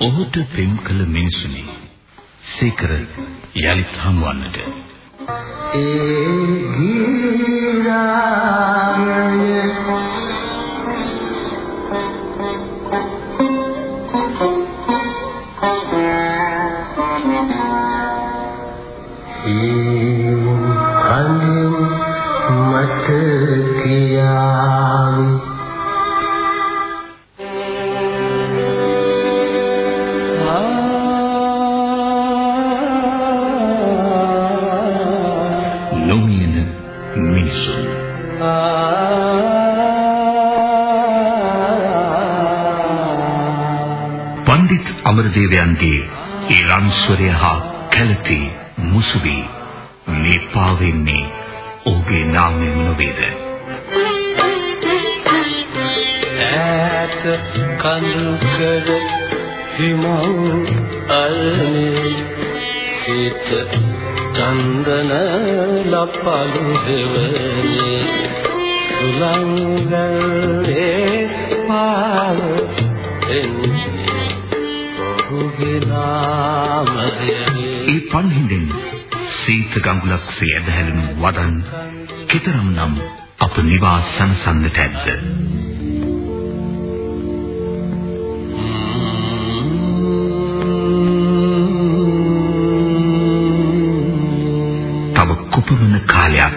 ඔහුට පෙම් කළ මිනිසුනි. සීකර යලිත් හමුවන්නට. ඒ ගිරාමයේ ඒ රන්ස්වරය හා කැළති මුසුවි. මේ පාවෙන්නේ ඔහුගේ නාමයෙන් නොවේද? ඈත කඳු කර හිමව් අල්නේ සිත චන්දන ලපලු දෙවනේ සුලංගලේ ඇදහැලුණු වදන් කතරම් නම් අප නිවාස සනසන්නට ඇද්ද? තව කුපමණ කාලයක්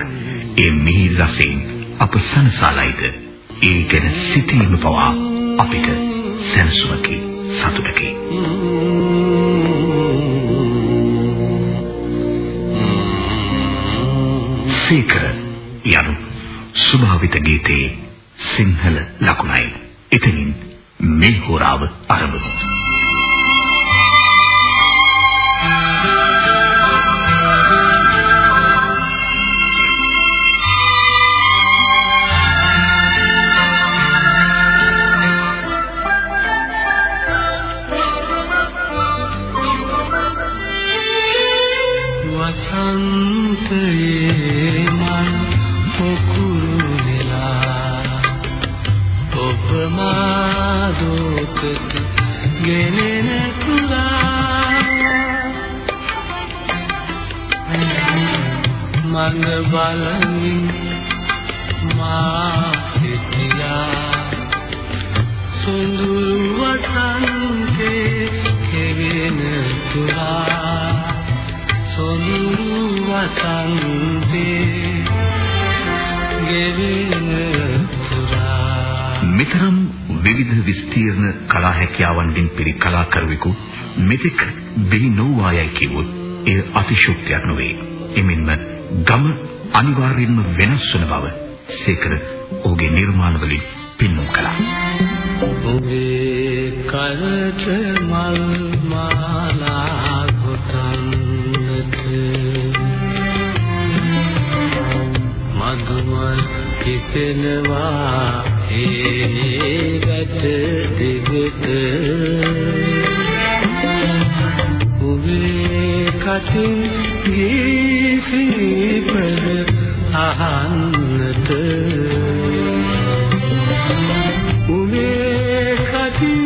ඒ මිහිරි රසයෙන් අප සනසාලයිද? ඒ ගැන සිතීම පවා අපිට සැනසුමකි සතුටකි. සීකර යනු. සුභාවිත ගීතයේ සිංහල ලකුණයි. එතනින් මේ හොරාව සේකර ඔහුගේ නිර්මාණ වලින් පෙන්වු කළා. ඔබේ කලට මල් මාලා ගොතන්නට මధుමල් කිපෙනවා හේනේ වැට දිගට ඔබේ කටින් ගේ සිරිපද අහන්නට උමේ කටින්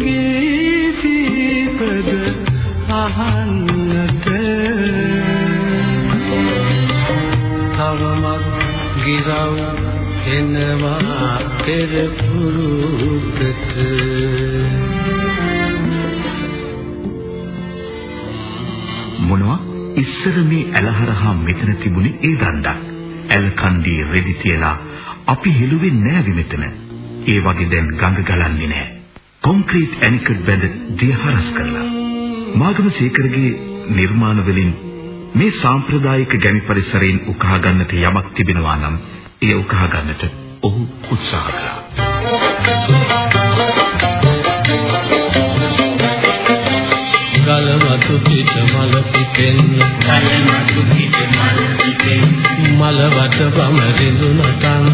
ගීසිපද අහන්නට තවමත් ගිරව් එනවා පෙර පුරුද්දට මොනවා ඉස්සර මේ ඇලහරහා මෙතන තිබුණේ ඒ දණ්ඩක්. ඇල් කන්දී රෙදි තියලා අපි හෙළුවේ නෑවි මෙතන. ඒ වගේ දැන් ගඟ ගලන්නේ නෑ. කොන්ක්‍රීට් ඇනිකඩ් බැඳ දිය හරස් කරලා. මාගම සීකරගේ නිර්මාණ වලින් මේ සාම්ප්‍රදායික ගැමි පරිසරයෙන් උකහා ගන්නට යමක් තිබෙනවා නම් ඒ උකහා ගන්නට ඔහු උත්සාහ කළා. ගලවතු පිට මල පිටෙන් ගලවතු පිට මල පිටෙන් මල වට බම රිඳුනටන්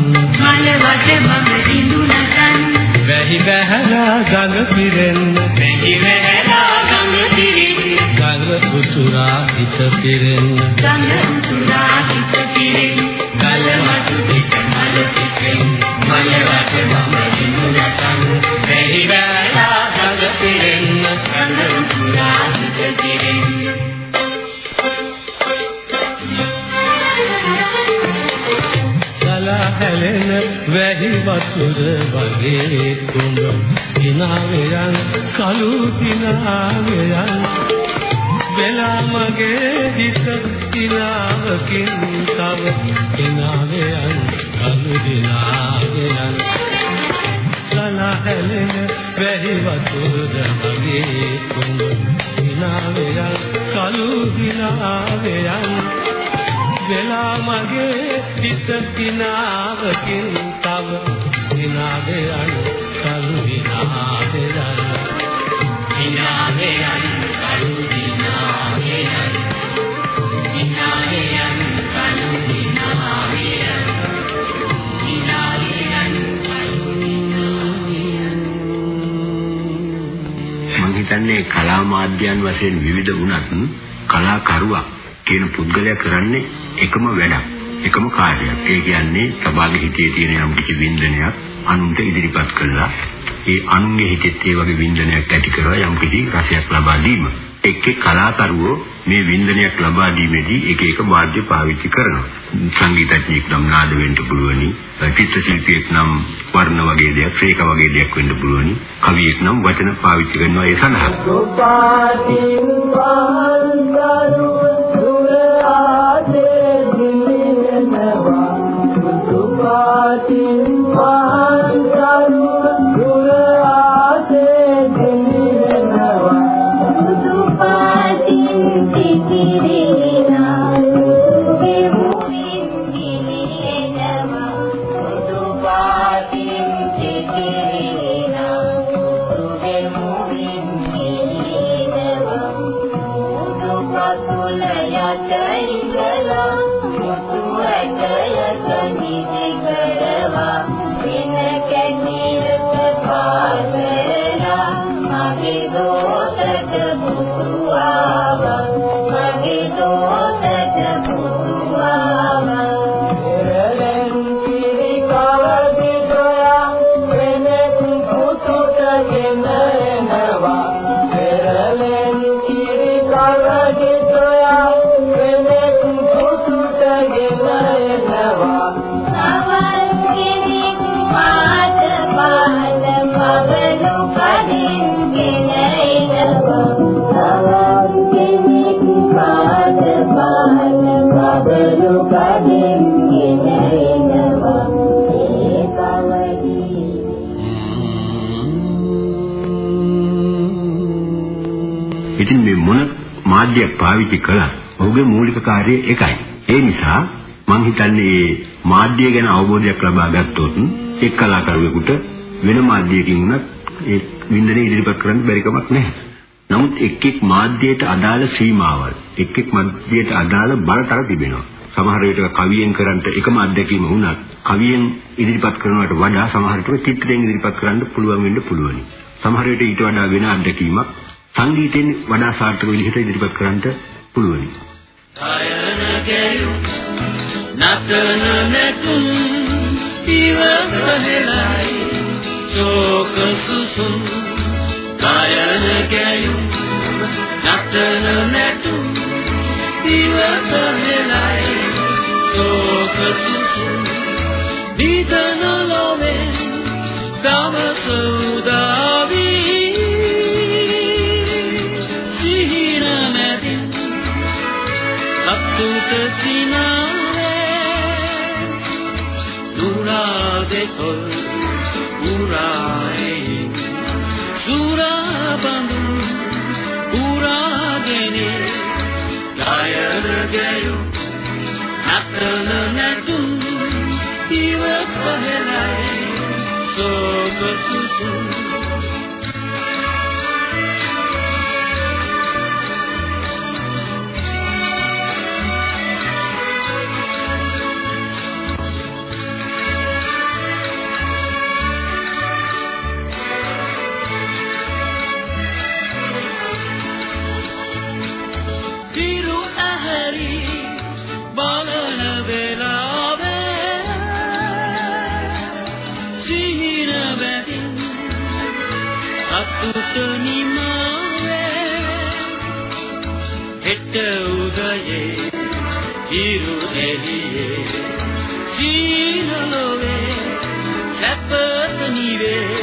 මල වට බම රිඳුනටන් වැහි බහැලා ගඟ පිරෙන්. වැහි බහැලා ගඟ පිරෙන්. ගඟ උතුරා හිත පිරෙන්න ගඟ උතුරා හිත පිරෙන්න කල මතු පිට මල පිටෙන්. මල වට වැහි වතුර වගේ කුඹ දිනාවයන් කලු දිනාවයන්. වෙලා මගේ හිත දිනාවකින් තව දිනාවයන් කලු දිනාවයන්. ගලා හැලෙන වැහි වතුර වගේ කුඹ දිනාවයන් කලු දිනාවයන්. වෙලා මගේ හිත කිනාවකින් මාධ්‍යයන් වශයෙන් විවිධ වුණත් කලාකරුවා කියන පුද්ගලයා කරන්නේ එකම වැඩක් එකම කාර්යයක්. ඒ කියන්නේ සබාගේ හිතේ තියෙන යම් කිසි වින්දනයක් අනුන්ට ඉදිරිපත් කළා. ඒ අනුන්ගේ හිතෙත් ඒ වගේ වින්දනයක් ඇති කරලා යම් කිසි රසයක් ලබා දීම. එක් එක් කලාකරුවෝ මේ වින්දනයක් ලබා දීමේදී එක එක වාද්‍ය පාවිච්චි කරනවා. සංගීතඥයෙක් නම් නාද වෙන්න පුළුවනි. චිත්‍ර ශිල්පියෙක් නම් වර්ණ වගේ දෙයක් ශ්‍රේක වගේ දෙයක් වෙන්න පුළුවනි. කවියෙක් නම් වචන පාවිච්චි කරනවා ඒ සඳහා. මාධ්‍යයක් පාවිච්චි කළත් ඔහුගේ මූලික කාර්යය එකයි. ඒ නිසා මම හිතන්නේ මේ මාධ්‍ය ගැන අවබෝධයක් ලබා ගත්තොත් එක් කලාකරුවෙකුට වෙන මාධ්‍යයකින් උනත් ඒ වින්දනය ඉදිරිපත් කරන්න බැරි කමක් නැහැ. නමුත් එක් එක් මාධ්‍යයට අදාළ සීමාවල් එක් එක් මාධ්‍යයට අදාළ බලතල තිබෙනවා. සමහර විට කවියෙන් කරන්ට එකම අත්දැකීම වුණත් කවියෙන් ඉදිරිපත් කරනවට වඩා සමහර විට චිත්‍රයෙන් ඉදිරිපත් කරන්න පුළුවන් වෙන්න පුළුවනි. සමහර විට ඊට වඩා වෙන අත්දැකීමක් සංගීතයෙන් වඩා සාර්ථක විදිහට ඉදිරිපත් කරන්න පුළුවනි. අයන ගැයු නතන නැතුම් ඉවසලයි ශෝක සුසුම් අයන ගැයු නතන නැතුම් ඉවසලයි ගයු නතන නැතුම් ඉවකහෙලයි සෝක සුසුම් හෙට උදයේ ඉරු එළියේ සීනලෝවේ සැපත නිවේ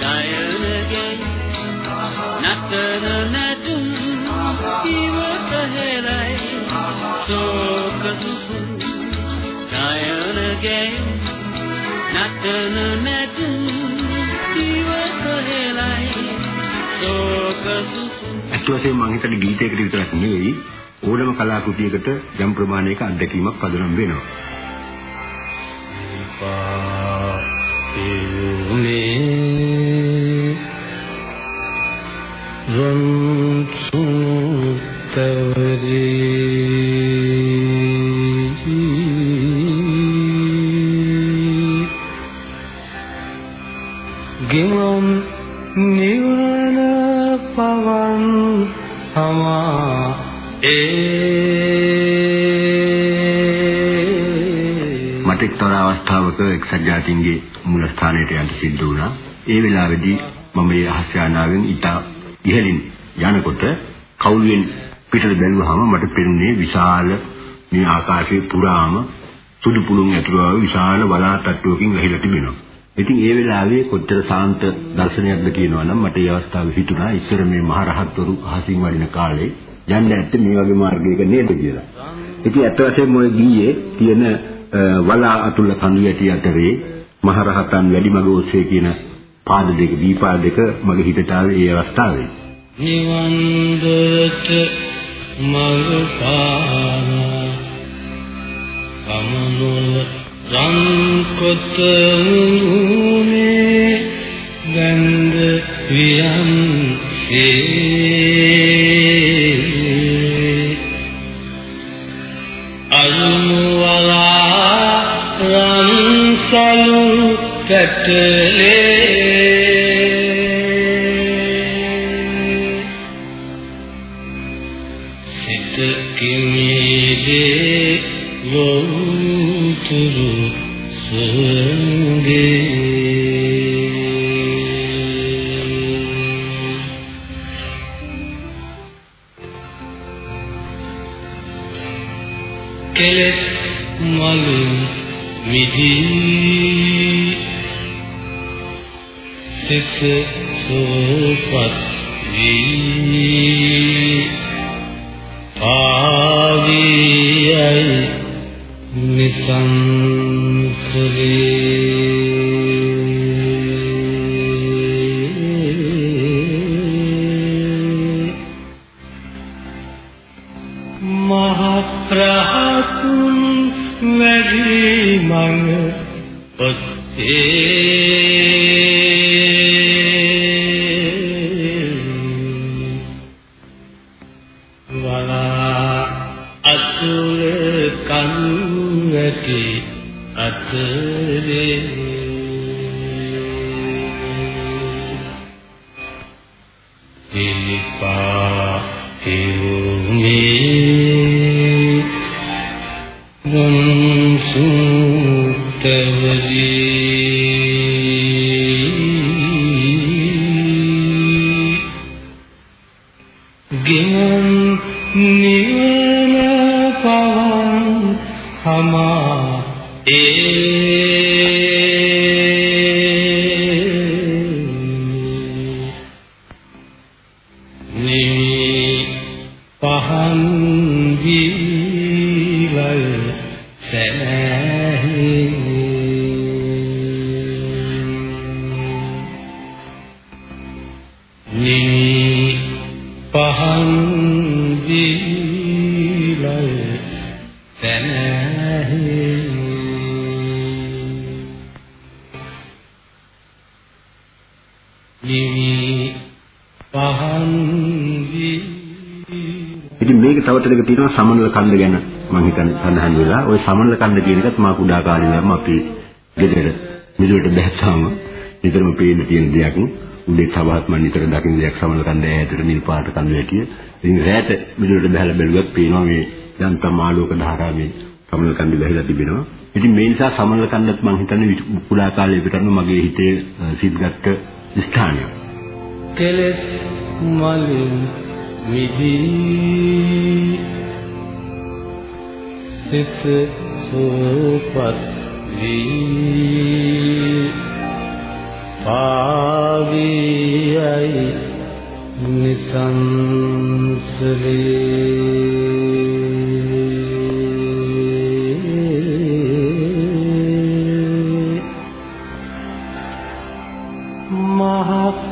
දයනගේ නතර නැතුම් ඉවත හෙලයි ශෝක සුසුම් දයනගේ නතන නැතුම් සුසුම් අත් වශයෙන් මම හිතන්නේ ගීතයකට විතරක් නෙවෙයි ඕනම කලා කෘතියකට යම් ප්‍රමාණයක අත්දැකීමක් පදනම් වෙනවා. ගෙවම් වෙලාවේදී මම මේ අහස්යානාවෙන් ඉතා ඉහළින් යනකොට කවුළුවෙන් පිටට බැලුවාම මට පෙනුනේ විශාල මේ ආකාශයේ පුරාම සුදු පුළුන් ඇතුළු විශාල වලාත් තට්ටුවකින් වැහිලා තිබෙනවා. ඉතින් ඒ වෙලාවේ කොච්චර සාන්ත දර්ශනයක්ද කියනවා නම් මට ඒ අවස්ථාවේ හිතුණා ඉස්සර මේ මහරහත්වරු අහසින් වඩින කාලේ යන්න ඇත්තේ මේ වගේ මාර්ගයක නේද කියලා. ඉතින් අත් වශයෙන්ම ඔය ගීයේ තියෙන වලා අතුල කඳු යටි අතරේ මහරහතන් වැඩිමග ඔස්සේ කියන පාද දෙක දීපාද දෙක මගේ හිතට ආවේ ඒ අවස්ථාවේ. නිවන් දොරට මඟ පාන සමනොල රන් කොට උනේ ගන්ධ වියන් සේ අනුවලා රන් සලු පැටලේ සෝපත් අතරේ සමනල කන්ද ගැන මම හිතන්නේ සඳහන් වෙලා. ওই සමනල කන්ද කියන එකත් මා කුඩා කාලේ ඉඳන්ම අපි ගෙදර මිදුලට බැස්සාම නිතරම පේන තියෙන දෙයක්. උදේ සවහත් මම නිතර දකින්න දෙයක් සමනල කන්ද ඈතට නිල් පාට කන්ද ඇටිය. ඉතින් රැට මිදුලට බහලා බැලුවත් පේනවා මේ යන්තම් ආලෝක ධාරාවේ සමනල කන්ද වැහිලා තිබෙනවා. ඉතින් මේ නිසා සමනල කන්දත් මම හිතන්නේ කුඩා කාලේ පිටරම මගේ හිතේ සිද්ගත්ත ස්ථානයක්. කෙලෙස් මලින් මිදී සිත සෝපත් වී පාවියයි නිසංසලේ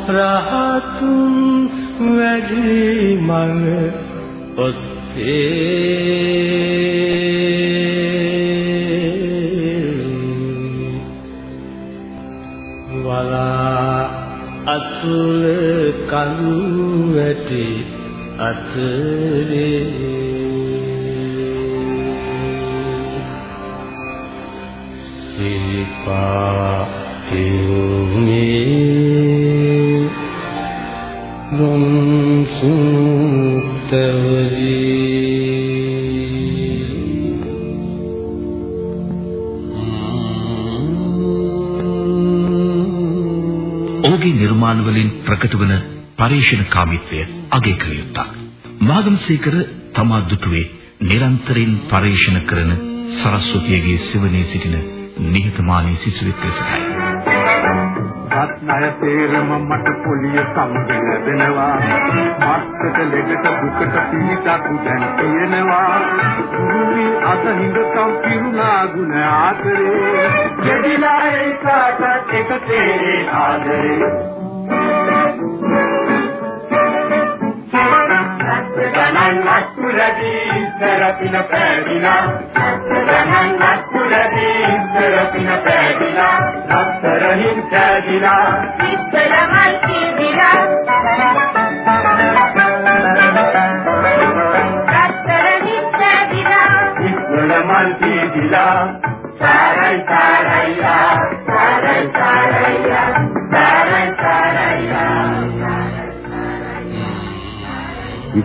රහතුන් වැඩි මඟ ඔස්සේ අතුල කඳු වැටි අතරේ. සිරිපා තියුමේ ඔහුගේ නිර්මාණ වලින් ප්‍රකට වන පරිශනකාමීත්වය අගය කළ යුතුය. මාගම්සේකර තමා දුටුවේ නිරන්තරයෙන් පරිශන කරන සරස්වතියගේ සිවණේ සිටින නිහතමානී සිසුවෙක් ලෙසයි. රත්නය තේරම මට පොලිය සම්බෙල දෙනවා මත්තක ලෙඩට දුකට පිහිටක් දැන් තියෙනවා ගුරුවි අත හිඳකම් පිරුණා ගුණ ආදරේ දෙදිලා ඒකට එක තේ ආදරේ ගණන් අත්පුරදී සරපින පැදිලා ගණන් අත්පුරදී සරපින පැදිලා අත්තරහින් පැදිලා ඉස්සරමල් කිදිලා අත්තරහින් පැදිලා ඉස්සරමල් කිදිලා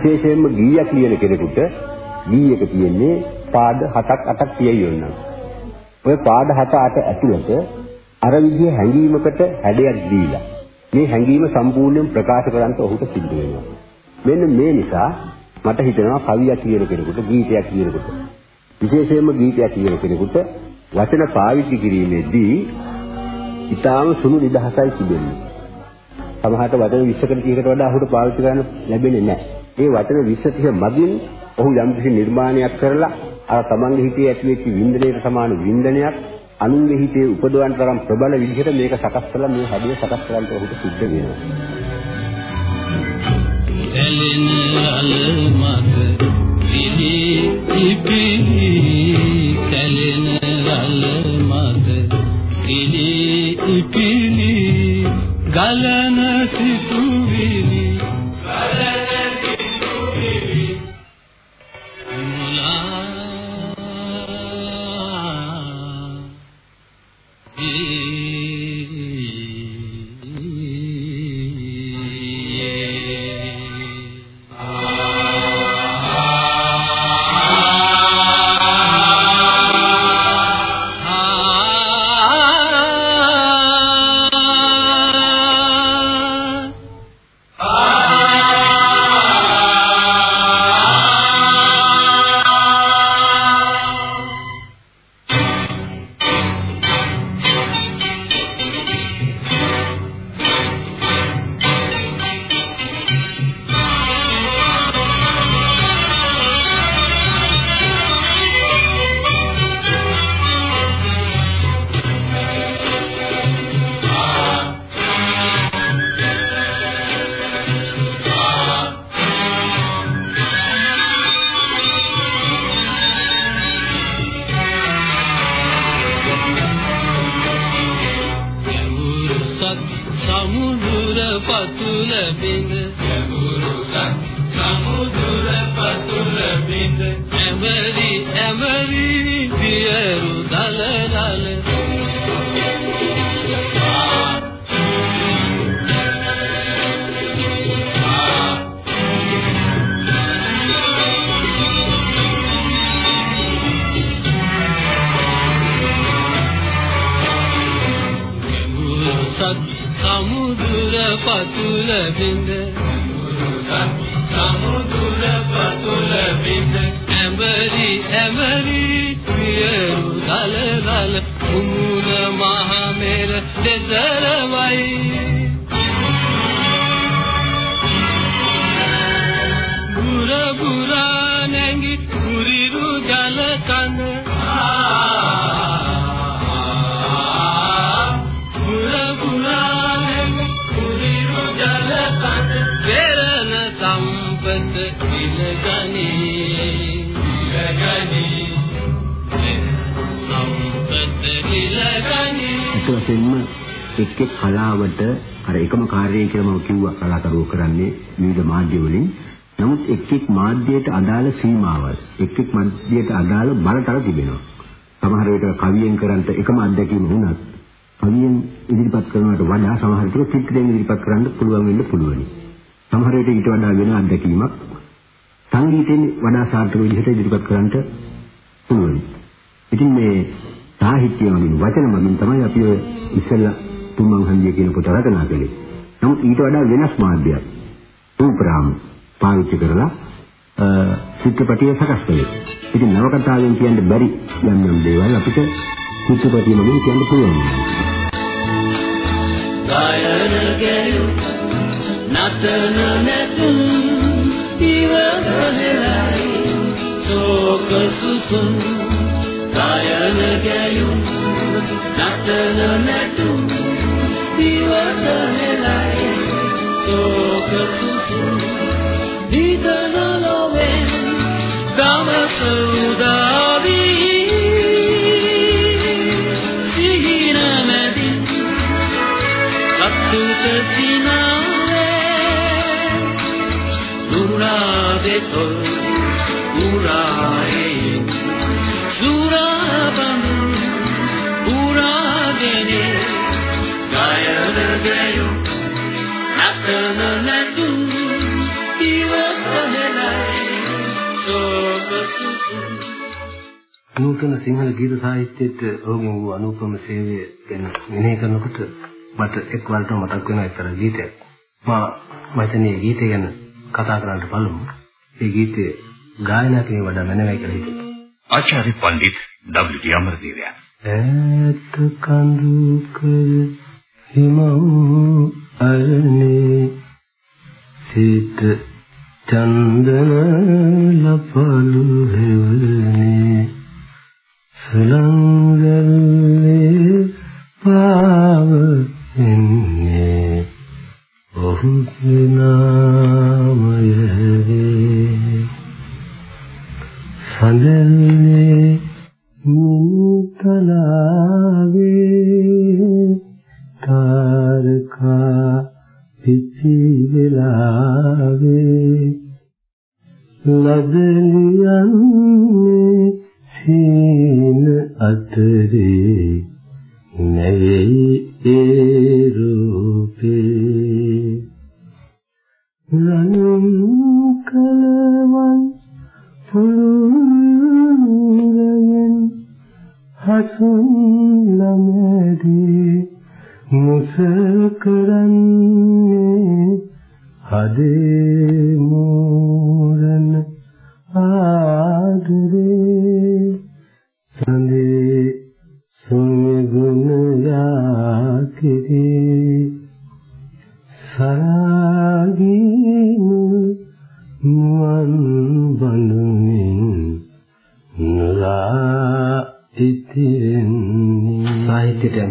විශේෂයෙන්ම ගීයක් ලියන කෙනෙකුට ගීයක තියෙන්නේ පාද 7ක් 8ක් තියෙයි වෙනවා. ඔය පාද 7 8 ඇතුළත අර විදිහේ හැඟීමකට හැඩයක් දීලා මේ හැඟීම සම්පූර්ණයෙන් ප්‍රකාශ කරන්න ඔහුට සිද්ධ වෙනවා. මෙන්න මේ නිසා මට හිතෙනවා කවියක් කියන කෙනෙකුට ගීතයක් කියනකොට විශේෂයෙන්ම ගීතයක් කියන කෙනෙකුට වචන පාවිච්චි කිරීමේදී ඊටාම සුළු නිදහසයි තිබෙන්නේ. සමහරට වචන 20කට 30කට වඩා ඔහුට පාවිච්චි කරන්න ලැබෙන්නේ නැහැ. ඒ වචන 20 30 මගින් ඔහු යම්කිසි නිර්මාණයක් කරලා අර තමන්ගේ හිතේ ඇතිවෙච්ච වින්දනයට සමාන වින්දනයක් අනුන්ගේ හිතේ උපදවන්න තරම් ප්‍රබල විදිහට මේක සකස් කරලා මේ හැඩය සකස් කරන්න ඔහුට සිද්ධ වෙනවා. එලින අල මත පිලි ඉපිලි කැලෙන අල මත පිලි ඉපිලි ගලන සිතුවිලි පතුල බින්ද සමුදුර පතුල බින්ද ඇඹරි ඇඹරි පියරු දල දල කුමුණ මහ මෙර දෙදරවයි එක් එක් කලාවට අර එකම කාර්යය කියලා මම කිව්වා කලාකරුවෝ කරන්නේ විවිධ මාධ්‍ය වලින් නමුත් එක් එක් මාධ්‍යයට අදාළ සීමාවල් එක් එක් මාධ්‍යයට අදාළ බලතල තිබෙනවා. සමහර වෙලාවට කවියෙන් කරන්ට එකම අත්දැකීම වුණත් කවියෙන් ඉදිරිපත් කරනවට වඩා සමහර විට චිත්‍රයෙන් ඉදිරිපත් කරන්න පුළුවන් වෙන්න පුළුවන්. සමහර විට ඊට වඩා වෙන අත්දැකීමක් සංගීතයෙන් වඩා සාර්ථක විදිහට ඉදිරිපත් කරන්නට පුළුවන්. ඉතින් මේ සාහිත්‍ය වලින් වචන වලින් තමයි අපි ඔය ඉස්සෙල්ලා තුමන් හන්දිය කියන පොත රචනා කළේ. නමුත් ඊට වඩා වෙනස් මාධ්‍යයක්. රූපරාම පාවිච්චි කරලා චිත්‍රපටිය සකස් කළේ. ඉතින් නවකතාවෙන් කියන්න බැරි යම් යම් දේවල් අපිට චිත්‍රපටිය මගින් කියන්න පුළුවන්. ගායන ගැයු නතන නැතුම් ඉවදලයි සෝක සුසුම් ගායන ගැයු නතන නැතුම් ඉවදලයි සෝක සුසුම් දීදන ගයන ගයු නතන නැතුම් ඉවසලයි සෝක සුසුම් නූතන සිංහල ගීත සාහිත්‍යයට ඔහුගේ වූ අනුපම සේවය ගැන මෙනෙහි කරනකොට මට එක් වරට මතක් වෙන එක්තර ගීතයක්. මා මතනේ ගීතය ගැන කතා කරන්න බලමු. ඒ ගීතය ගායනා කිරීම වඩා මැනවයි කියලා හිතුවා. ආචාර්ය පණ්ඩිත් W.D. අමරදේවයා ඈත කඳු කර හිමව් අරනේ සිත චන්දන ලපලු හෙවනේ සලංගල්ලේ පාව එන්නේ ඔහුගේ නාමයේ සඳන්නේ මුතලාවේ ලදලියන්නේ සීන අතරේ නැවේ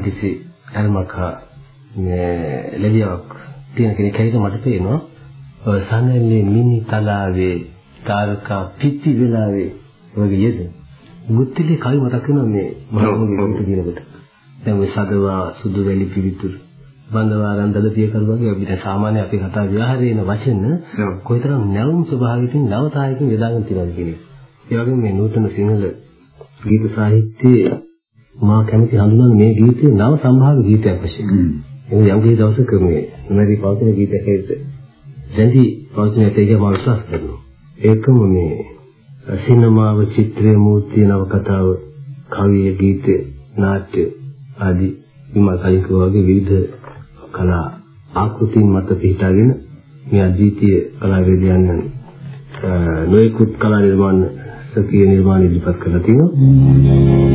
යම්කිසි අල්මක ලෙවියක් තියෙන කෙනෙක් හැටියට මට පේනවා. සනල්ලේ මිනි තලාවේ තාරකා පිටි වෙලාවේ වගේ යෙද. මුත්තිලේ කවි මතක් වෙනවා මේ මහමුගේ ගීත දිනකොට. දැන් ඔය සදවා සුදු වැලි පිවිතුරු බන්දවාරන් දදතිය කරුවාගේ අපිට සාමාන්‍ය අපි කතා ව්‍යවහාරයේ එන වචන කොයිතරම් නැවුම් ස්වභාවයකින් නවතායකින් යොදාගෙන තියෙනවද කියන එක. ඒ වගේම මේ නූතන සිංහල ගීත සාහිත්‍යයේ මා කැමති හඳුනන මේ ගීතය නව සම්භාව ගීතයක් වශයෙන්. එනම් යම් කිසි දවසක මේ මෙරි පවතින ගීතයක් ඇවිත් දැන්දි පවතින කියලා මම විශ්වාස කරනවා. ඒකම මේ සිනමාව චිත්‍රය මූර්තිය නව කතාව කවිය ගීත නාට්‍ය ආදී විමල් කලික වගේ විවිධ කලා ආකෘතින් මත පිහිටාගෙන මේ අද්විතීය කලාවේදියන් නොයෙකුත් කලා නිර්මාණ සකීය නිර්මාණ ඉදිරිපත් කරලා තියෙනවා.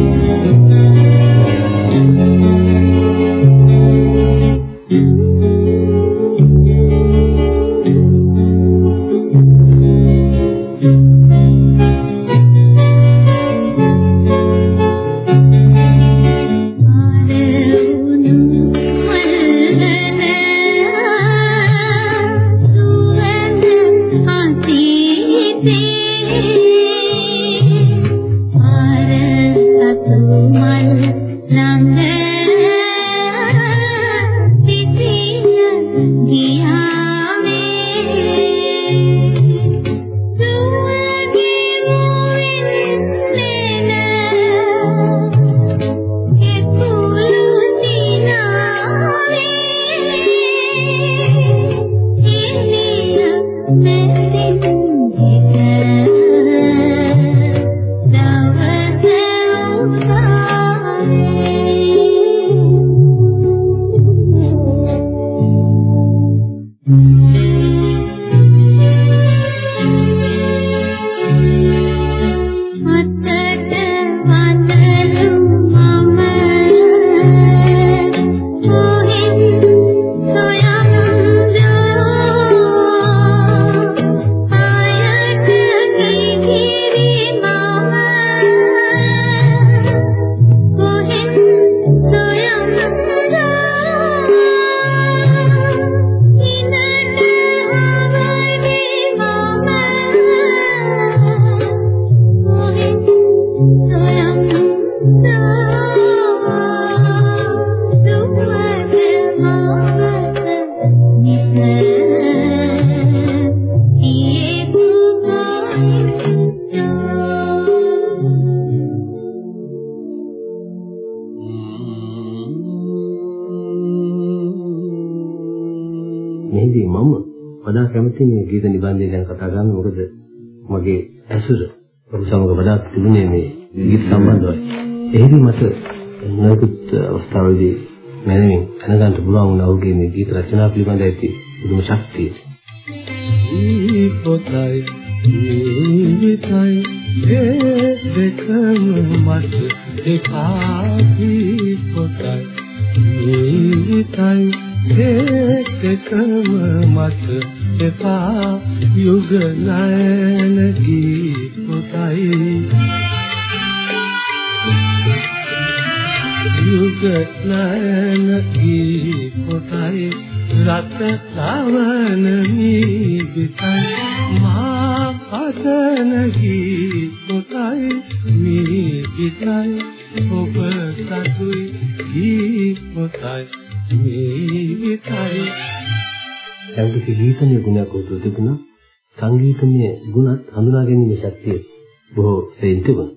ඇසුර ඔබ සමග වඩාත් තිබුණේ මේ ගීත සම්බන්ධවයි. එහිදී මට නොයෙකුත් අවස්ථාවලදී මැනවින් දැනගන්න පුළුවන් වුණා ඔහුගේ මේ ගීත රචනා පිළිබඳ ඇති පුදුම ශක්තිය. පොතයි ජීවිතයි ඒ දෙකම මත දෙපාපි පොතයි ජීවිතයි ඒ දෙකම මත දෙපා යුග නයන ගී පොතයි යුග නයන ගී පොතයි රත සවන මීගිතයි මා අතන ගී පොතයි මීගිතයි ඔබ සතුයි ගී පොතයි මීගිතයි යම්කිසි ගීතමය ගුණයක් උතුරු තිබුණා සංගීතමය ගුණත් හඳුනා ගැනීමේ ශක්තිය බොහෝ සෙයින් තිබුණා.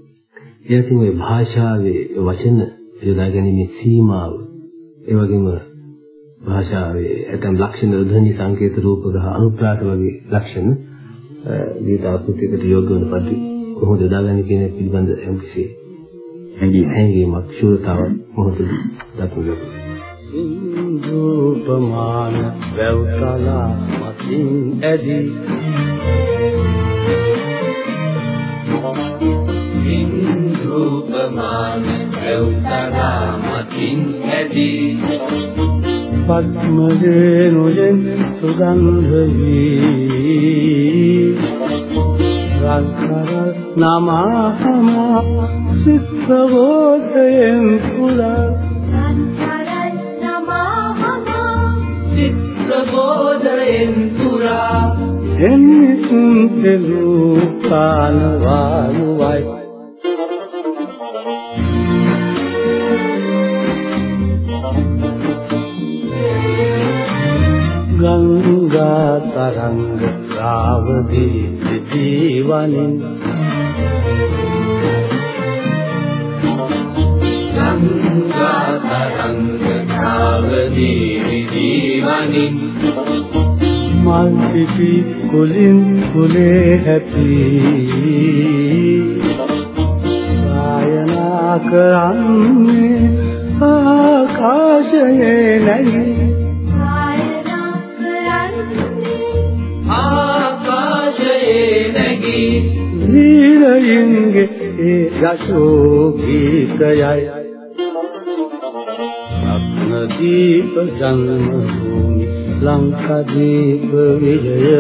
ඒකෙන් ওই භාෂාවේ වචන යොදා ගැනීමේ සීමාව ඒ වගේම භාෂාවේ ඇතම් ලක්ෂණ ධ්වනි සංකේත රූප ගහ අනුප්‍රාත වගේ ලක්ෂණ ගීත ආකෘතියකට යොදවන පරිදි කොහොමද යොදාගන්නේ කියන පිළිබඳ යම්කිසි හැඟීමක් ශූරතාවක් මොහොතේ දක්වලා සින්දුපමාන වැව්කලා මතින් ඇදී. සින්දුපමාන වැව්කලා මතින් ඇදී. පද්මදේනුයෙන් සුගන්ධ වී රන්කර නමහම සිත්වෝදයෙන් පුරා ප්‍රබෝධයෙන් පුරා එන්නිසුන් තෙලු කාලවානුවයි ගංගා තරංග රාවදී ජීවනින් ශාවදී ජීවනි. මල් පිපි කුලින් කුලේ හැපි. ගායනා කරන්නේ ආකාශයේ නැයි. ීරයින්ගේ ඒ රසෝ ගීතයයි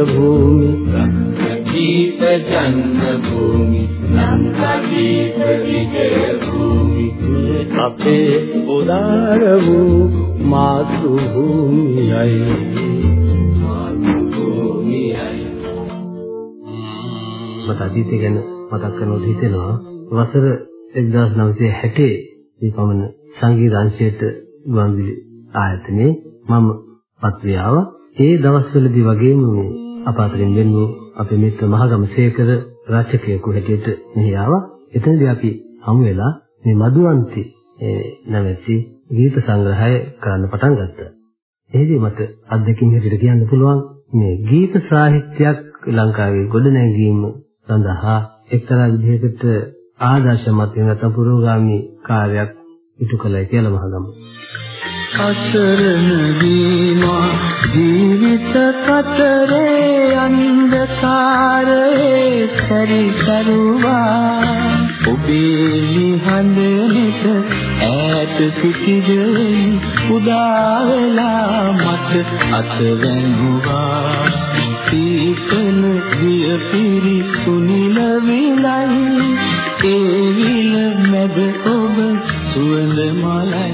භූමි දීප ජන්ම භූමි ලංකාදීප විජය භූමි අපේ උදාර වූ මාතෘ භූමියයි මට අතීතය ගැන මතක් කරනකොට හිතෙනවා වසර 1960 මේ පමණ සංගීත අංශයට ගුවන්විදුලි ආයතනයේ මම පත්‍රියාව ඒ දවස්වලදී වගේම මේ අප අතරින් වෙන අපේ මිත්‍ර මහගම සේකර රචකයෙකු හැටියට මෙහි ආවා. එතනදී අපි හමු වෙලා මේ මధుවන්ති නැමැති ගීත සංග්‍රහය කරන්න පටන් ගත්තා. එහිදී මට අත්දැකීම් හැටියට කියන්න පුළුවන් මේ ගීත සාහිත්‍යයක් ලංකාවේ ගොඩනැගීම සඳහා එක්තරා විදිහකට ආදර්ශමත් වෙන නැත්නම් පුරෝගාමී කාර්යයක් ඉටු කළයි කියලා මහගම. අසරණ වීමා ජීවිත කතරේ අන්ධකාරයේ සැරිසරුවා ඔබේ නිහඬට ඈත සිටිදෙයි උදා වෙලා මට අතවැන්නුවා සීතල දිය පිරි සුනිල විලයි ඒ විල මැද ඔබ සුවඳ මලයි.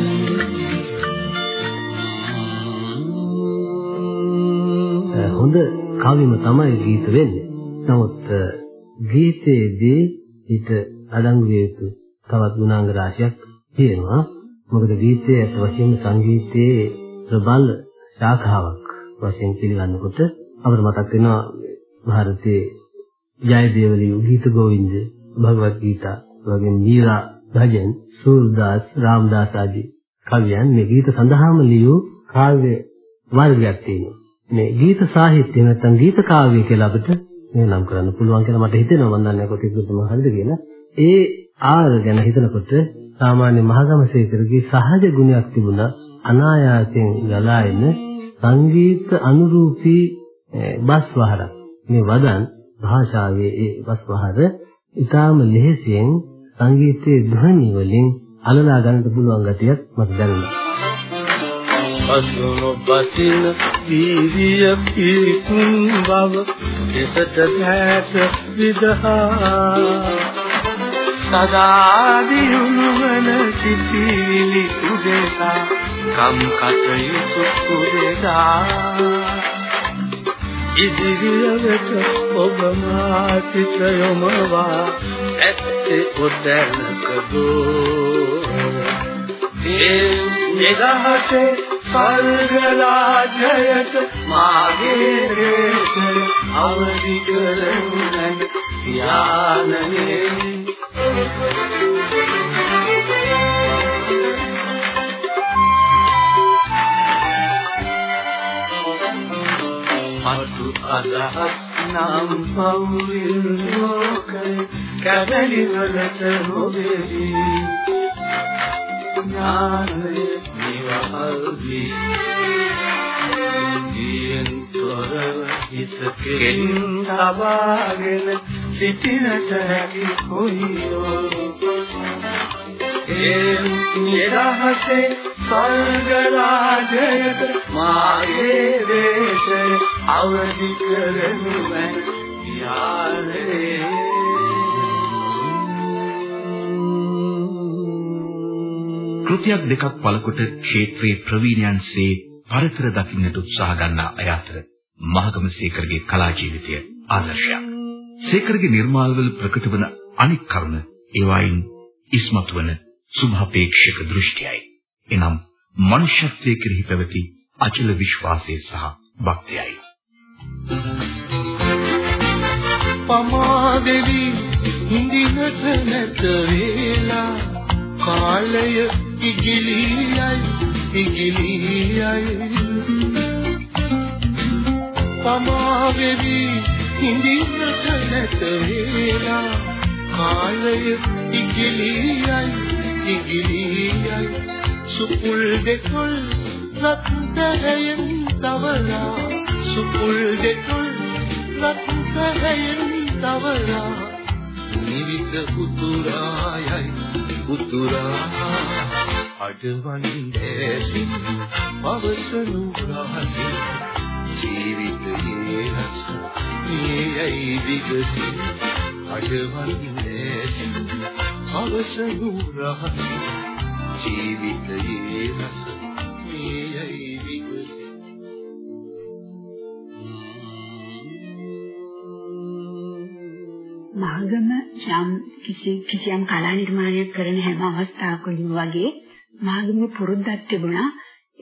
හොඳ කවිම තමයි ගීත වෙන්නේ. නමුත් ගීතයේදී ඊට අඩංගු විය යුතු තවත් ගුණාංග රාශියක් තියෙනවා. මොකද ගීතය අත වශයෙන් සංගීතයේ ප්‍රබල ශාඛාවක් වශයෙන් පිළිගන්නකොට අපිට මතක් වෙනවා ಭಾರತයේ ජයදේවලි ගීත ගෝවින්ද භගවත් ගීතා වගේ මීරා භජන් සූර්දාස් රාමදාස් ආදී කවියන් මේ ගීත සඳහාම ලියූ කාව්‍ය වර්ගයක් තියෙනවා. මේ ගීත සාහිත්‍ය නැත්නම් ගීත කාව්‍ය කියලා අපිට මේ නම් කරන්න පුළුවන් කියලා මට හිතෙනවා මම දන්නේ කොටිකුත් මම හරිද කියලා. ඒ ආර ගැන හිතනකොට සාමාන්‍ය මහගමසේකරගේ සහජ ගුණයක් තිබුණා අනායාසයෙන් ගලා එන සංගීත අනුරූපී බස් වහරක්. මේ වදන් භාෂාවේ ඒ බස් වහර ඊටාම ලෙහෙසියෙන් සංගීතයේ ධ්වනි වලින් අලලා ගන්නට පුළුවන් ගතියක් මට දැනුණා. අසුණු පසින වීර්ය පිරිපුන් බව දෙසට නැත විදහා සදා දියුණු වන සිටිලි උදෙසා කම් කටයුතු උදෙසා ඉදිරියට ඔබ මා සිත යොමවා ඇත්තේ ඔතැනක දෝ ඒ නිදහසේ ස්වර්ගලාජයට මාගේ දේශය අවදි කරනු නැන යානනේ. මතු අදහස් නම් පවුල් ලෝකේ කැදලි වලට නොවේවි ඥානයේ නිවහල්දී දියෙන් තොරව හිතකෙන් තබාගෙන සිටිනට හැකි කොයියෝ ඒ නිරහසේ ස්වර්ග රාජයට මාගේ දේශය අවදි කරනු මැන යාලේ කෘතියක් දෙකක් පළකොට ක්ෂේත්‍රයේ ප්‍රවීණයන්සේ පරතර දකින්නට උත්සාහ ගන්නා අය අතර මහගම සේකරගේ කලා ජීවිතය ආදර්ශයක්. සේකරගේ නිර්මාල්වල ප්‍රකට වන අනික් කරුණ ඒවායින් ඉස්මතු වන සුභාපේක්ෂක දෘෂ්ටියයි. එනම් මනුෂ්‍යත්වයේ කෙරෙහි පැවති අචල විශ්වාසය සහ භක්තියයි. පමා දෙවි හිඳිනට නැත වේලා කාලය ඉගිලියයි ඉගිලියයි. පමා දෙවි හිඳිනට නැත වේලා. කාලය ඉගිලියයි ඉගිලියයි. සුපුල් දෙකොල් රත්තරයෙන් තවලා. සුපුල් දෙකොල් රත්තරයෙන් තවරා නිවිත උතුරායයි. උතුරා අඩවන්නේ පවසනු රහසින් ජීවිතයේ රස මේයි විගසි. අඩවන්නේ පවසනු රහසින් ජීවිතයේ රස මාගම යම් කිසි කිසියම් කලා නිර්මාණයක් කරන හැම අවස්ථාවකදීම වගේ මාගමේ පුරුද්දක් තිබුණා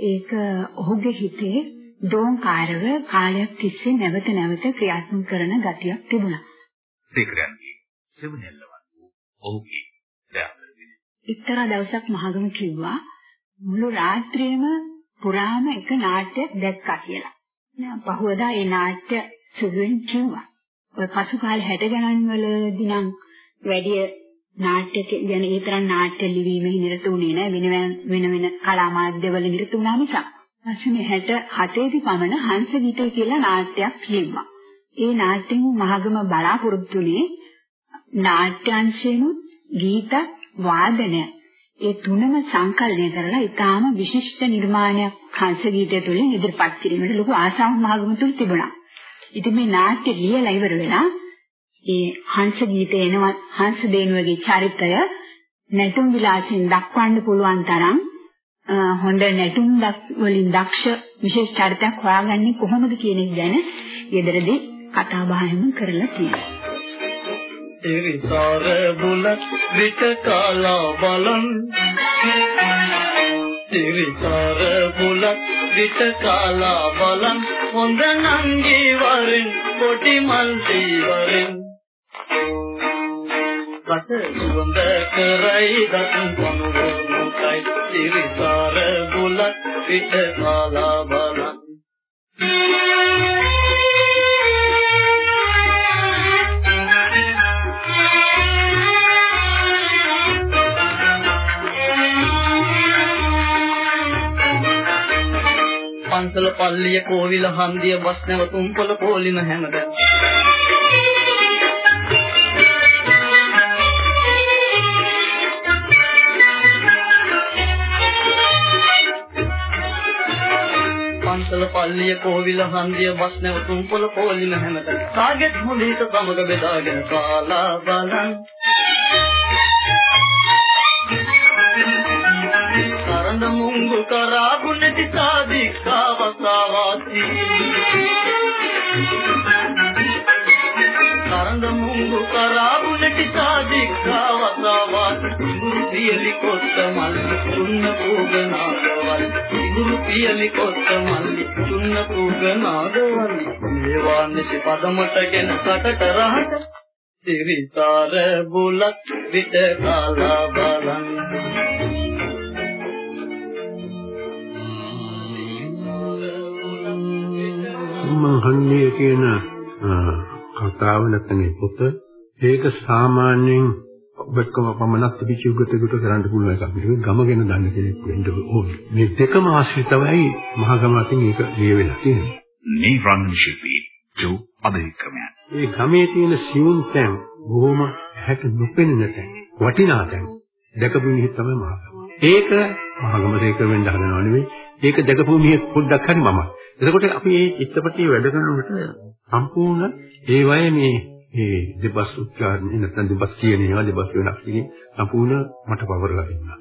ඒක ඔහුගේ හිතේ දෝංකාරව කාලයක් තිස්සේ නැවත නැවත ක්‍රියාත්මක කරන ගතියක් තිබුණා. දෙකරන්නේ සෙවණැල්ලවන් වූ ඔහුගේ දයාවරගෙන. එක්තරා දවසක් මහගම කිව්වා මුළු රාත්‍රියේම පුරාම එක നാට්‍යයක් දැක්කා කියලා. නෑ පහුවදා ඒ નાට්‍ය සුළුෙන් කිව්වා. ඔය පසු කාලේ 60 ගණන් වලදී නම් වැඩි නාට්‍ය ගැන ඒ තරම් නාට්‍ය ලිවීමේ නිරත වුණේ නැහැ වෙන වෙන වෙන කලා මාධ්‍යවල නිරත වුණා මිසක්. පස්සේ 67 දී පමණ හංස ගීතය කියලා නාට්‍යයක් ලිව්වා. ඒ නාට්‍යෙම මහගම බලාපොරොත්තු වුණේ නාට්‍යාංශයෙන්ුත් ගීත වාදනය ඒ තුනම සංකලනය කරලා ඊටාම විශිෂ්ට නිර්මාණයක් හංස ගීතය තුළින් ඉදිරිපත් කිරීමට ලොකු ආසාවක් මහගම තුල තිබුණා. ඉතින් මේ නාට්‍ය ලියලා ඉවර වෙලා ඒ හංස ගීතේ එනවා හංස දේනුවගේ චරිතය නැටුම් විලාසින් දක්වන්න පුළුවන් තරම් හොඳ නැටුම් වලින් දක්ෂ විශේෂ චරිතයක් හොයාගන්නේ කොහොමද කියන එක ගැන ඊදරදී කතා බහම කරලා තියෙනවා. ඉරිසාර බුලත් විට කාලා බලන් ඉරිසාර බුලත් විට කාලා බලන් හොඳ නංගි වරින් කොටි මල් දීවරින් රස සුවඳ කරයි දත් පනුව මුකයි ඉරිසාර බුලත් විට කාලා බලන් පන්සල පල්ලිය කෝවිල හන්දිය බස් නැවතුම් පොළ පොලිම හැමදැන් පන්සල පල්ලිය කෝවිල හන්දිය බස් නැවතුම් පොළ පොලිම හැමදැන් කාගෙත් මුලිත සමග බෙදාගෙන කාලා බලන්. සාදිකාවසාවාති කරඳ මුංගු කරා ගුණති සාදිකාවසාවාති ගුරු පියලි කොත්ත මල්ලි තුන්න පූගනාගවල් ගුරු පියලි කොත්ත මල්ලි තුන්න පූගනාගවල් මේවාන්නසි පදමටගෙන කටට රහට. සිරිසාර බුලත් විට කාලා බලන්. මං හන්නේ කියන කතාව නැත්නම් පොත ඒක සාමාන්‍යයෙන් ඔබකම පමණක් තිබිච්ච උගතෙකුට කරන්න පුළුවන් එකක්. මේක ගම ගැන දන්න කෙනෙක් වෙන්න ඕනේ. මේ දෙකම ආශ්‍රිතවයි මහගම අතින් ඒක ලියවිලා තියෙන්නේ. මේ රංගන ශිල්පී ජෝ අබේක්‍රමයන්. ඒ ගමේ තියෙන සියුම් තැන් බොහොම හැට නොපෙනෙන තැන් වටිනා තැන් දැකපු මිනිහ තමයි මහගම. ඒක මහගම රේකර වෙන්න හදනව නෙවෙයි. ඒක දැකපු මිනිහ පොඩ්ඩක් හරි මම. එතකොට අපි මේ චිත්‍රපටිය වැඩ කරනකොට සම්පූර්ණ ඒ වගේ මේ මේ දෙබස් උච්චාරණය නැත්නම් දෙබස් කියන ඒවා දෙබස් වෙනස් කියන සම්පූර්ණ මට පවරලා දෙන්නා.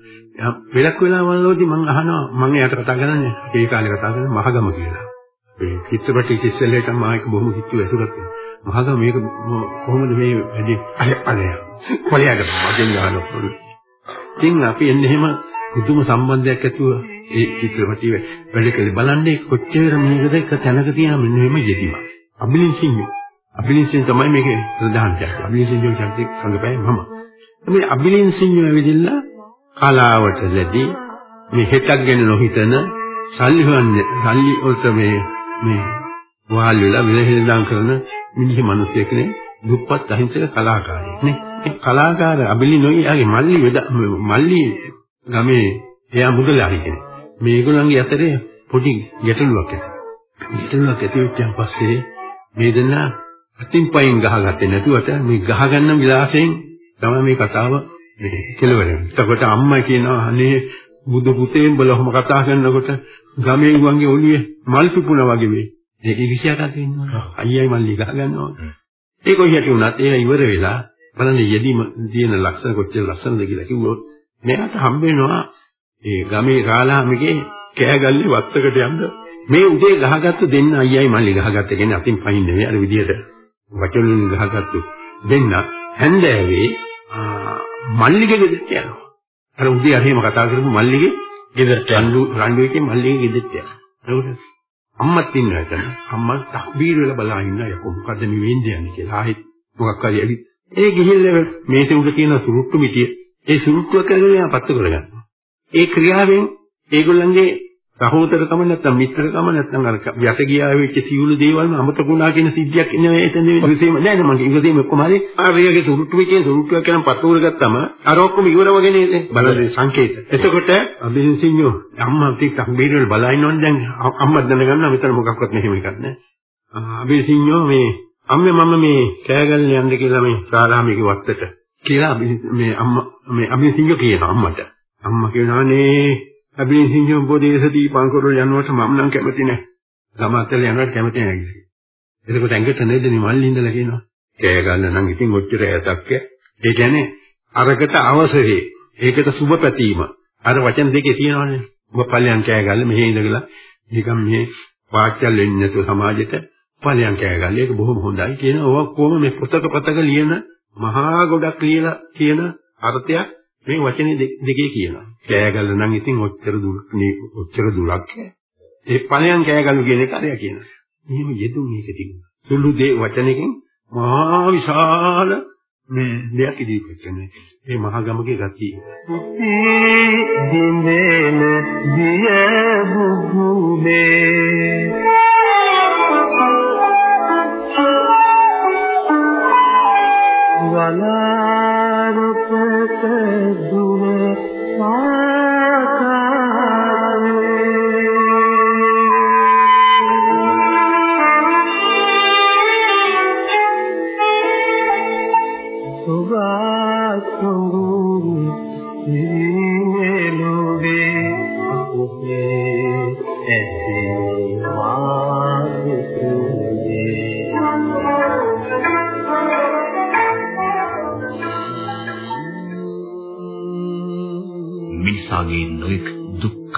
වෙලක් වෙලාවලදී මම අහනවා මම එයාට කතා කරන්නේ ඒ කාලේ කතා කරන්නේ මහගම කියලා. ඒ චිත්‍රපටි ඉස්සෙල්ලේට මම ඒක බොහොම හිතුව ඇසුරක් මහගම මේක කොහොමද මේ වැඩි අනේ කොලියකට මගෙන් ගහනවා. ඉතින් අපි එන්නේ එහෙම පුදුම සම්බන්ධයක් ඇතුව ඒ චිත්‍රපටි වැඩ කළේ බලන්නේ කොච්චර මේකද එක තැනක තියෙන මෙන්න මෙහෙම යෙදීම. අබිලින් සිංහ. අබිලින් සිංහ තමයි මේකේ ප්‍රධාන චරිතය. අබිලින් සිංහ චරිතය සංගපෑයි මම. මේ අබිලින් සිංහ ඇවිදින්න කලාවට ලැබී මේ හෙටක් ගැන නොහිතන සල්ලි හොයන්නේ සල්ලි වලට මේ මේ වහල් වෙලා විලහෙලඳන් කරන මිනිහ මිනිහෙක් නේ දුප්පත් අහිංසක කලාකාරයෙක් නේ. ඒ කලාකාර අබිලි නොයි යාගේ මල්ලි මල්ලි ගමේ එයා මුදලාරි කෙනෙක්. මේගොල්ලන්ගේ අතරේ පොඩි ගැටලුවක් ඇති. ගැටලුවක් ඇති වෙච්චන් පස්සේ මේ දෙන්නා අතින් පයින් ගහගත්තේ නැතුවට මේ ගහගන්න විලාසයෙන් තමයි මේ කතාව මේ කෙලවරෙන්නේ. එතකොට අම්මා කියනවා අනේ බුදු පුතේ උඹලා ඔහොම කතා කරනකොට ගමේ උන්ගේ ඔළුවේ මල් පිපුණා වගේ මේ. ඒක විශ්යාකට ඉන්නවා. අයියයි මල්ලි ගහ ගන්නවා. ඒක කොහේට වුණත් ඒක ඉවර වෙලා බලන්න යෙදීම තියෙන ලක්ෂණ කොච්චර ලස්සනද කියලා කිව්වොත් මෙයාට හම්බ වෙනවා ඒ ගමේ කාලාමිගේ කෑගල්ලේ වත්තකට යන්න මේ උදේ ගහගත්තු දෙන්න අයියයි මල්ලි ගහගත්ත කෙනේ අතින් පහින් නෙවෙයි අර විදියට වචනුන් ගහගත්තු දෙන්න හැන්දෑවේ මල්ලිගේ ගෙදරට යනවා. අර උදේ අර එහෙම කතා කරපු මල්ලිගේ ගෙදරට රණ්ඩු රණ්ඩුවේකේ මල්ලිගේ ගෙදරට යනවා. අම්මත් ඉන්නවා එතන. අම්මා තක්බීර වෙලා බලා ඉන්නවා යකෝ මොකද මේ වෙන්නේ යන්නේ කියලා. ආයෙත් මොකක් හරි ඇවි. ඒ ගිහිල්ලා මේසේ උඩ තියෙන සුරුට්ටු මිටිය ඒ සුරුට්ටුව කරගෙන පත්තු කරගන්නවා. ඒ ක්‍රියාවෙන් ඒගොල්ලන්ගේ සහෝදරකම නැත්නම් මිත්‍රකම නැත්නම් අර යට ගියා වෙච්ච සියලු දේවල්ම අමතක වුණා කියන සිද්ධියක් නෙවෙයි එතන ඉවසීම නෑ නෑ මගේ ඉවසීම ඔක්කොම හරි. ආර්යගේ සුරුට්ටු වෙච්ච සුරුට්ටුව කියන පතුර ගත්තම අර ඔක්කොම ඉවර වගේ නේද? බලන්නේ සංකේත. එතකොට අබින්සිඤ්ඤෝ අම්මා ටිකක් බීරවල බලා ඉන්නවනේ දැන්. අම්මා දැනගන්නවා මෙතන මොකක්වත් මෙහෙම එකක් නෑ. අබින්සිඤ්ඤෝ මේ අම්මේ මම මේ කෑගල්ල යන්න කියලා මේ ශාලාමිගේ වත්තට. කියලා මේ අම්මා මේ අබින්සිඤ්ඤෝ කියනවා අම්මට අම්මා කියනවා නේ අපි සිංහම් පොදේශ දීපං කරවල යනවට මම නම් කැමති නැහැ. ගමතල යනවට කැමති නැහැ කියලා. එතකොට ඇඟට නේද නිමල් ඉඳලා කියනවා. කෑ ගන්න නම් ඉතින් ඔච්චර ඇතක් ඒ කියන්නේ අරකට අවශ්‍යයි. ඒකට සුබ පැතීම. අර වචන දෙකේ තියෙනවනේ. ඔබ පල්යන් කෑ ගන්න මෙහෙ ඉඳගලා නිකන් මේ වාචල් වෙන්නේ නැතුව සමාජෙට පල්යන් කෑ ගන්න. ඒක බොහොම හොඳයි කියන ඕවා කොහොම මේ පොතක පතක ලියන මහා ගොඩක් ලියලා කියන අර්ථයක් මේ වචනේ දෙකේ කියනවා. කෑගල්ල නම් ඉතින් ඔච්චර දුර මේ ඔච්චර දුරක් ඒ ඵලයන් කෑගල්ලු කියන එක අරයා කියනවා. මෙහෙම යෙදුම් මේක තිබුණා. සුළු දේ වචනකින් මහා විශාල මේ දෙයක් ඉදිරිපත් කරනවා. ඒ මහා ගමගේ ගතිය. දින්දේන දිය බුබුලේ Salam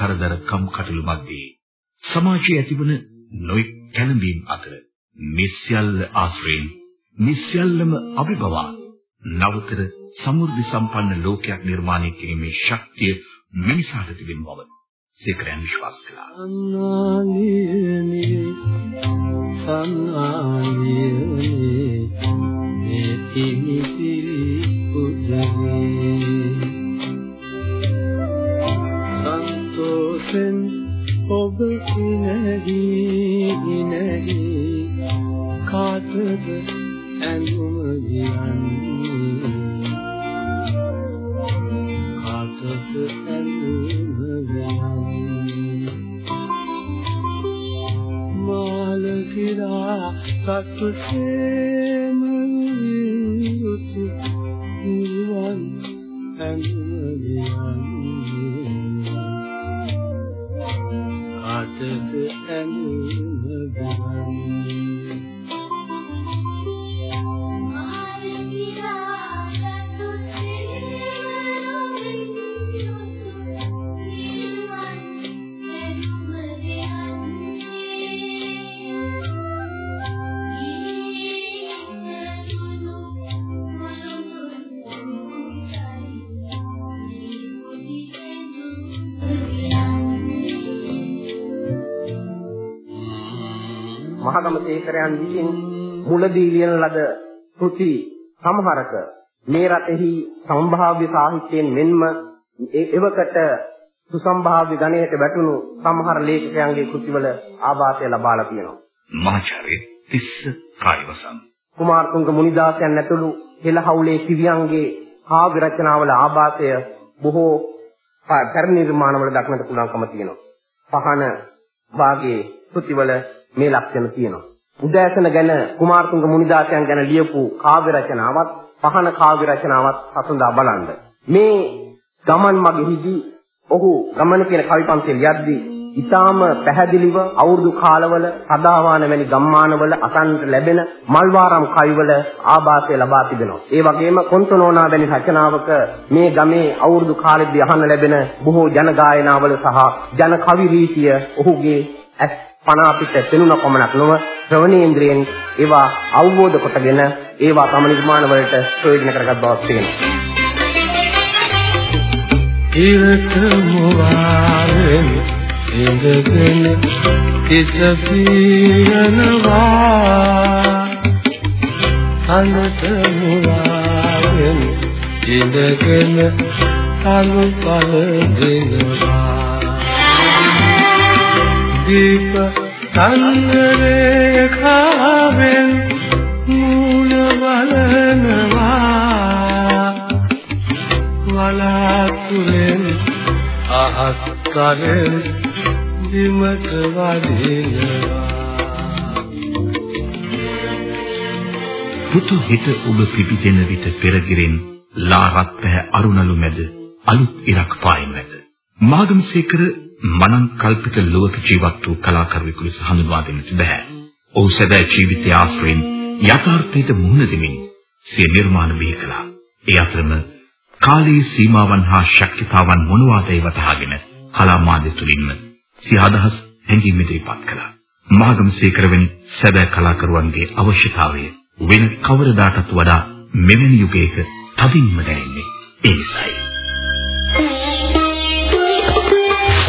කරදර කම් කටළු මැද්දේ සමාජයේ ඇතිවන නොයෙක් කැළඹීම් අතර මේ සියල්ල ආශ්‍රයෙන් මේ සියල්ලම අභිබවා නවතර සමෘද්ධි සම්පන්න ලෝකයක් නිර්මාණය කිරීමේ ශක්තිය මිනිසාට තිබෙන බව සීකරයන් විශ්වාස කළා. සන්නාලියනේ මේ ඉනිසිරි උදේ ඉනහි ඉනහි කාටද ඇඳුම ගියන්නේ කාටද ඇඳුම ගියන්නේ මාලකිරා සතුසේම විසින් මුලදී ලියන ලද කෘති සමහරක මේ රටෙහි සම්භාව්‍ය සාහිත්‍යයෙන් මෙන්ම එවකට සුසම්භාව්‍ය ගණයට වැටුණු සමහර ලේඛකයන්ගේ කෘතිවල ආభాසය ලබාලා තියෙනවා. මහාචාර්ය තිස්ස කායවසම් කුමාරතුංග මුනිදාසයන් ඇතුළු හෙළහවුලේ කිවියන්ගේ කාව්‍ය රචනාවල ආభాසය බොහෝ පැරණි නිර්මාණවල දක්නට පුළුවන්කම තියෙනවා. පහන වාගේ කෘතිවල මේ ලක්ෂණ තියෙනවා. උදෑසන ගැන කුමාරතුංග මුනිදාසයන් ගැන ලියපු කාව්‍ය රචනාවත් පහන කාව්‍ය රචනාවත් හසුඳා බලන්න. මේ ගමන් මගෙහිදී ඔහු ගමන කියන කවි පන්තිල් යද්දී ඊටාම පැහැදිලිව අවුරුදු කාලවල සදාවාන වැනි ගම්මානවල අසන්නට ලැබෙන මල්වාරම් කවිවල ආభాසය ලබා තිබෙනවා. ඒ වගේම කොන්තනෝනා වැනි රචනාවක මේ ගමේ අවුරුදු කාලෙදී අහන්න ලැබෙන බොහෝ ජන ගායනාවල සහ ජන කවි රීතිය ඔහුගේ ඇස් පන අපිට පෙනුන කොමනක් නොව ශ්‍රවණේන්ද්‍රයෙන් ඒවා අවබෝධ කොටගෙන ඒවා තම නිර්මාණ වලට ප්‍රයෝජන කරගත් බවක් තියෙනවා. ඉරත මුවාරෙන් ඉඳගෙන කිස පීරනවා සනත මුවාරෙන් ඉඳගෙන අලු පල දෙනවා දීප චන්ද්‍රේ කාවෙන් මූණ බලනවා වලාතුරෙන් අහස් කරෙන් බිමට වදිනවා පුතු හිත ඔබ පිපිදෙන විට පෙරගිරෙන් ලාරත් පැහැ අරුණලු මැද අලුත් ඉරක් පායින් නැත මාගමසේකර මනං කල්පිත ලෝක ජීවත් වූ කලාකරුවෙකු ලෙස හඳුන්වා දෙන්නට බෑ. ඔහු සැබෑ ජීවිතය ආශ්‍රයෙන් යථාර්ථයට මුහුණ දෙමින් සිය නිර්මාණ බිහි කළා. ඒ අතරම කාලයේ සීමාවන් හා ශක්තිතාවන් මොනවාදයි වටහාගෙන කලා මාධ්‍ය තුලින්ම සිය අදහස් හැඟීම් ඉදිරිපත් කළා. මාගමසේකර වැනි සැබෑ කලාකරුවන්ගේ අවශ්‍යතාවය වෙන කවරදාටත් වඩා මෙවැනි යුගයක තදින්ම දැනෙන්නේ ඒ නිසායි.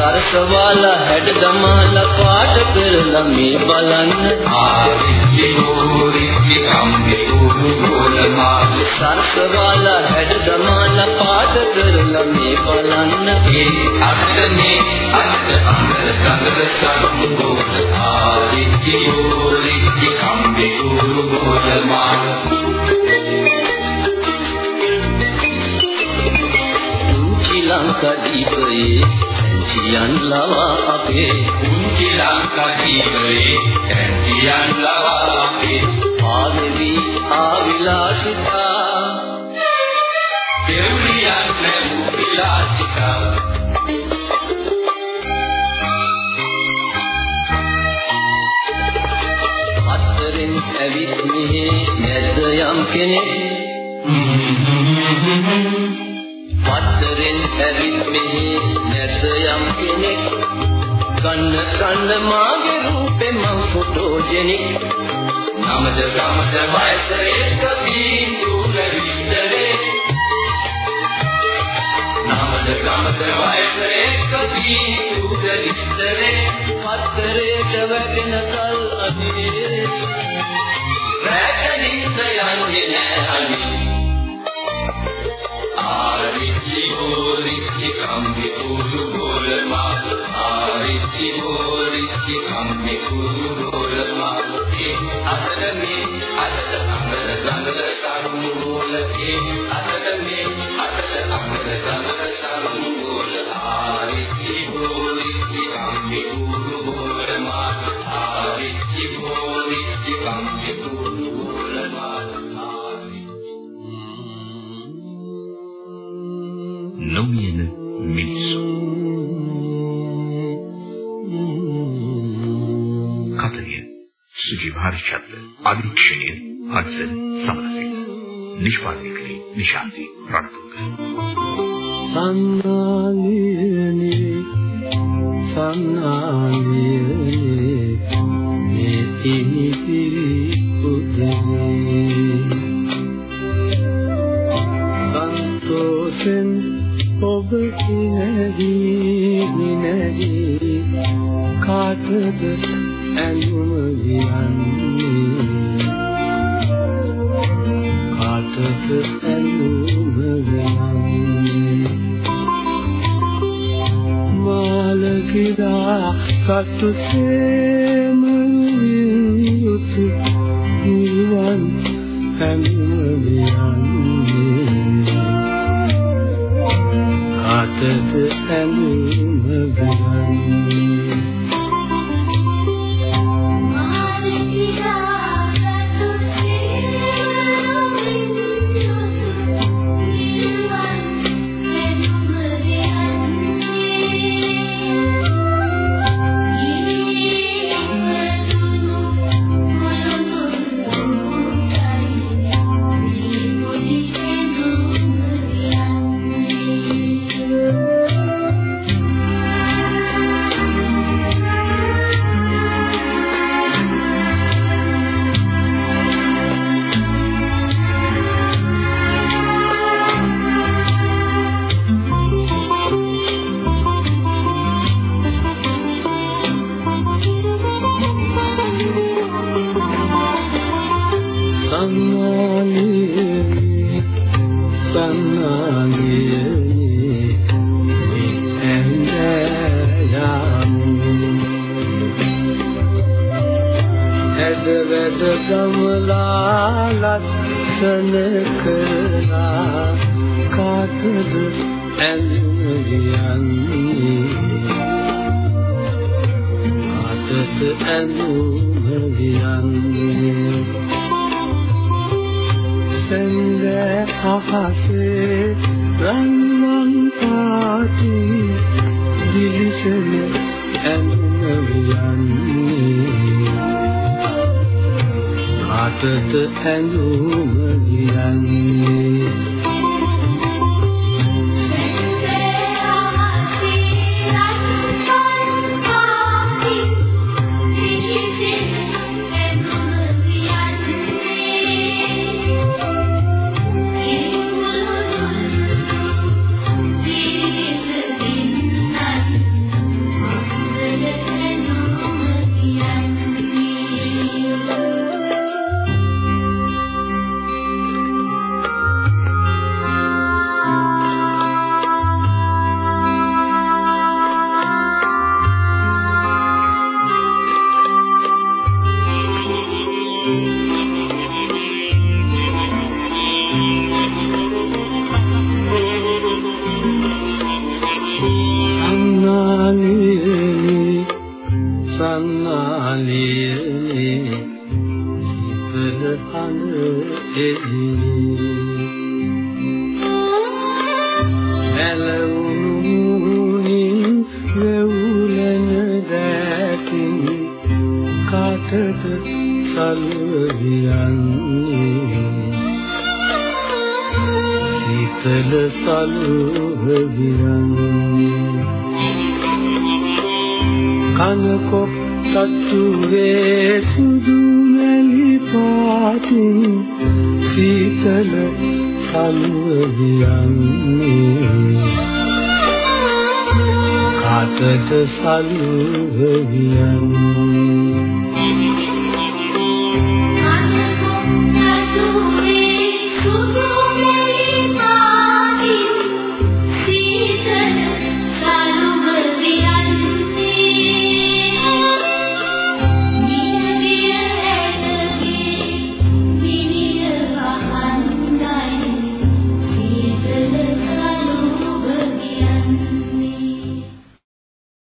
සරසවාලා හැඩ දමාලා පාට කරලා මේ බලන්න. ආරිච්චි හෝරිච්චි කම්බි උරු ගෝලමා සරසවාලා හැඩ දමාලා පාට කරලා මේ බලන්න. ඒ අත්ත මේ අත්ත අංගල සංගල සම්බෝධ ආරිච්චි හෝරිච්චි කම්බි උරු ගෝලමා ලංකා දීපයේ ඇන්ටියන් ලවා අපේ. කුංචි ලංකා දීපයේ ඇන්ටියන් ලවා අපේ. ආනෙවි ආවිලාසිතා දෙවියන් ලැබු විලාසිතා අතරින් ඇවිත් මෙහි නැද්ද යම් කෙනෙක් වත්තරෙන් ඇවිත් මෙහි නැත යම් කෙනෙක්. කන්න කන්න මාගේ රූපේ මං ෆොටෝජෙනික් නමද ගමද වයස එක්ක බින්දුල විස්තරේ. නමද ගමද වයස එක්ක බින්දුල විස්තරේ. පත්තරේට වැටෙන කල් අදිනේ රැකනින්ද යන්නේ නැහැ ආරිච්චි හෝරිච්චි කම්බි කුරු ගෝලමා ආරිච්චි හෝරිච්චි කම්බි කුරු ගෝලමා ඒ අතද මේ අතද අඟල සංගල සාරුණු ගෝලකේ. අතද මේ සුජීව හරිචන්ද්‍ර අධික්ෂණය හඩ්සන් සමරසිංහ නිෂ්පාදනය කළේ නිශාන්ති රණතුංග සන්නාලියනේ මාලකිරා